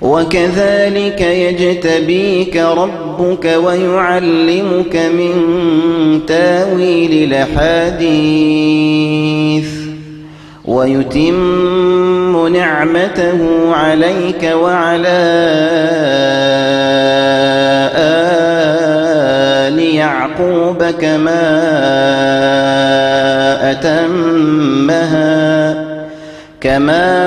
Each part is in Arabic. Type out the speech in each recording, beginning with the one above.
وكذلك يجتبيك ربك ويعلمك من تاويل الأحاديث ويتم نعمته عليك وعلى آل يعقوب كما أتمها كما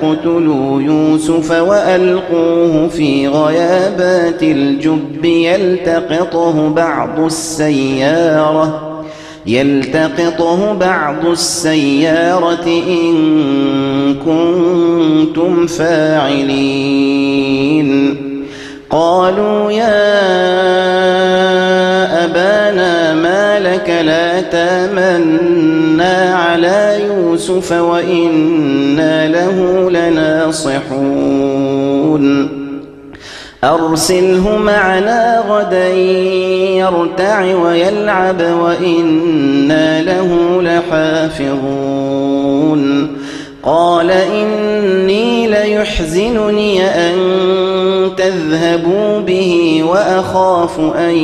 تقتلوا يوسف وألقوه في غيابات الجب يلتقطه بعض السيارة يلتقطه بعض السيارة إن كنتم فاعلين. قالوا يا أبانا ما لك لا تامنا على يوسف وإنا له لناصحون أرسله معنا غدا يرتع ويلعب وإنا له لحافظون قال إني ليحزنني أن تذهبوا به وأخاف أن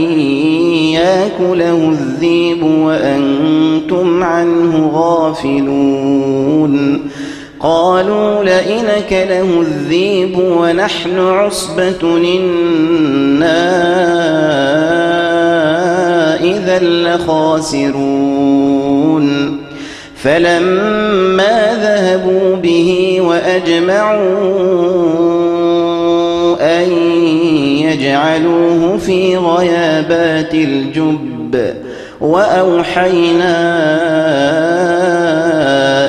ياكله الذيب وأنتم عنه غافلون قالوا لئن كله الذيب ونحن عصبة إنا إذا لخاسرون. فلما ذهبوا به وأجمعوا أن يجعلوه في غيابات الجب وأوحينا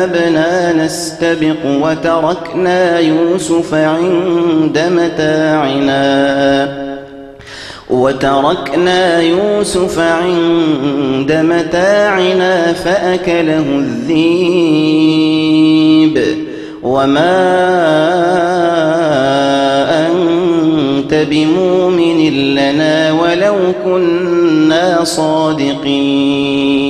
ذهبنا نستبق وتركنا يوسف عند متاعنا. وتركنا يوسف عند متاعنا فأكله الذيب. وما أنت بمؤمن لنا ولو كنا صادقين.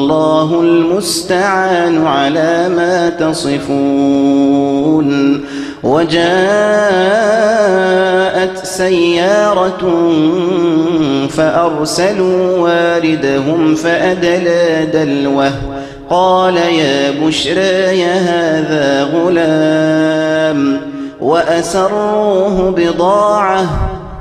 والله المستعان على ما تصفون. وجاءت سيارة فأرسلوا واردهم فأدلى دلوه. قال يا بشرى يا هذا غلام وأسروه بضاعة.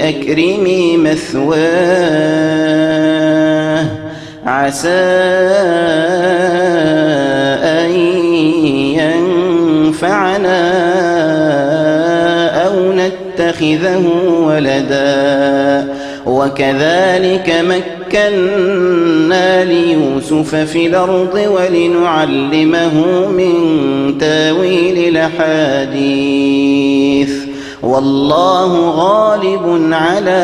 أكرمي مثواه. عسى أن ينفعنا أو نتخذه ولدا. وكذلك مكنا ليوسف في الأرض ولنعلمه من تأويل الأحاديث. والله غالب على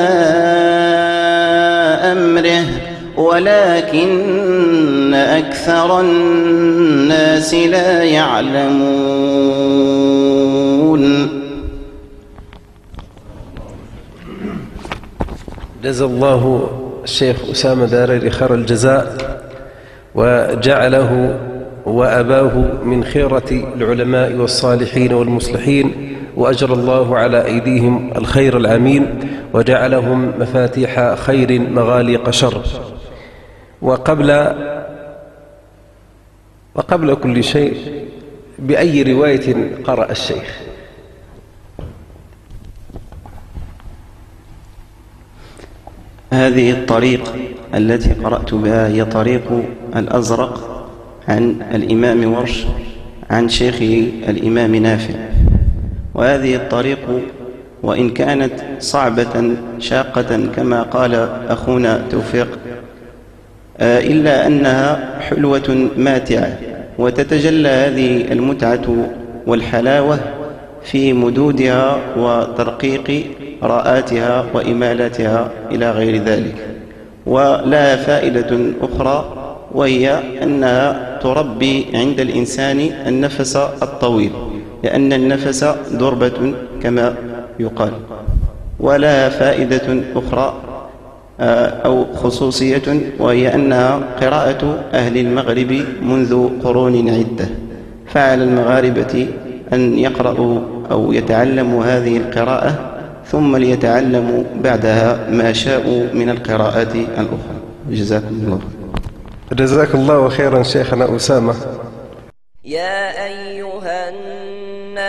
أمره ولكن أكثر الناس لا يعلمون. جزا الله الشيخ أسامة داريري خير الجزاء وجعله وأباه من خيرة العلماء والصالحين والمصلحين. وأجر الله على أيديهم الخير العميم وجعلهم مفاتيح خير مغاليق شر. وقبل وقبل كل شيء بأي رواية قرأ الشيخ؟ هذه الطريق التي قرأت بها هي طريق الأزرق عن الإمام ورش عن شيخه الإمام نافع. وهذه الطريق وإن كانت صعبة شاقة كما قال أخونا توفيق إلا أنها حلوة ماتعة وتتجلى هذه المتعة والحلاوة في مدودها وترقيق راءاتها وإمالاتها إلى غير ذلك. ولا فائدة أخرى وهي أنها تربي عند الإنسان النفس الطويل. لأن النفس دربة كما يقال ولا فائدة أخرى أو خصوصية وهي أنها قراءة أهل المغرب منذ قرون عدة. فعلى المغاربة أن يقرأوا أو يتعلموا هذه القراءة ثم ليتعلموا بعدها ما شاءوا من القراءات الأخرى. جزاكم الله. جزاك الله خيرا شيخنا أسامة. يا أيها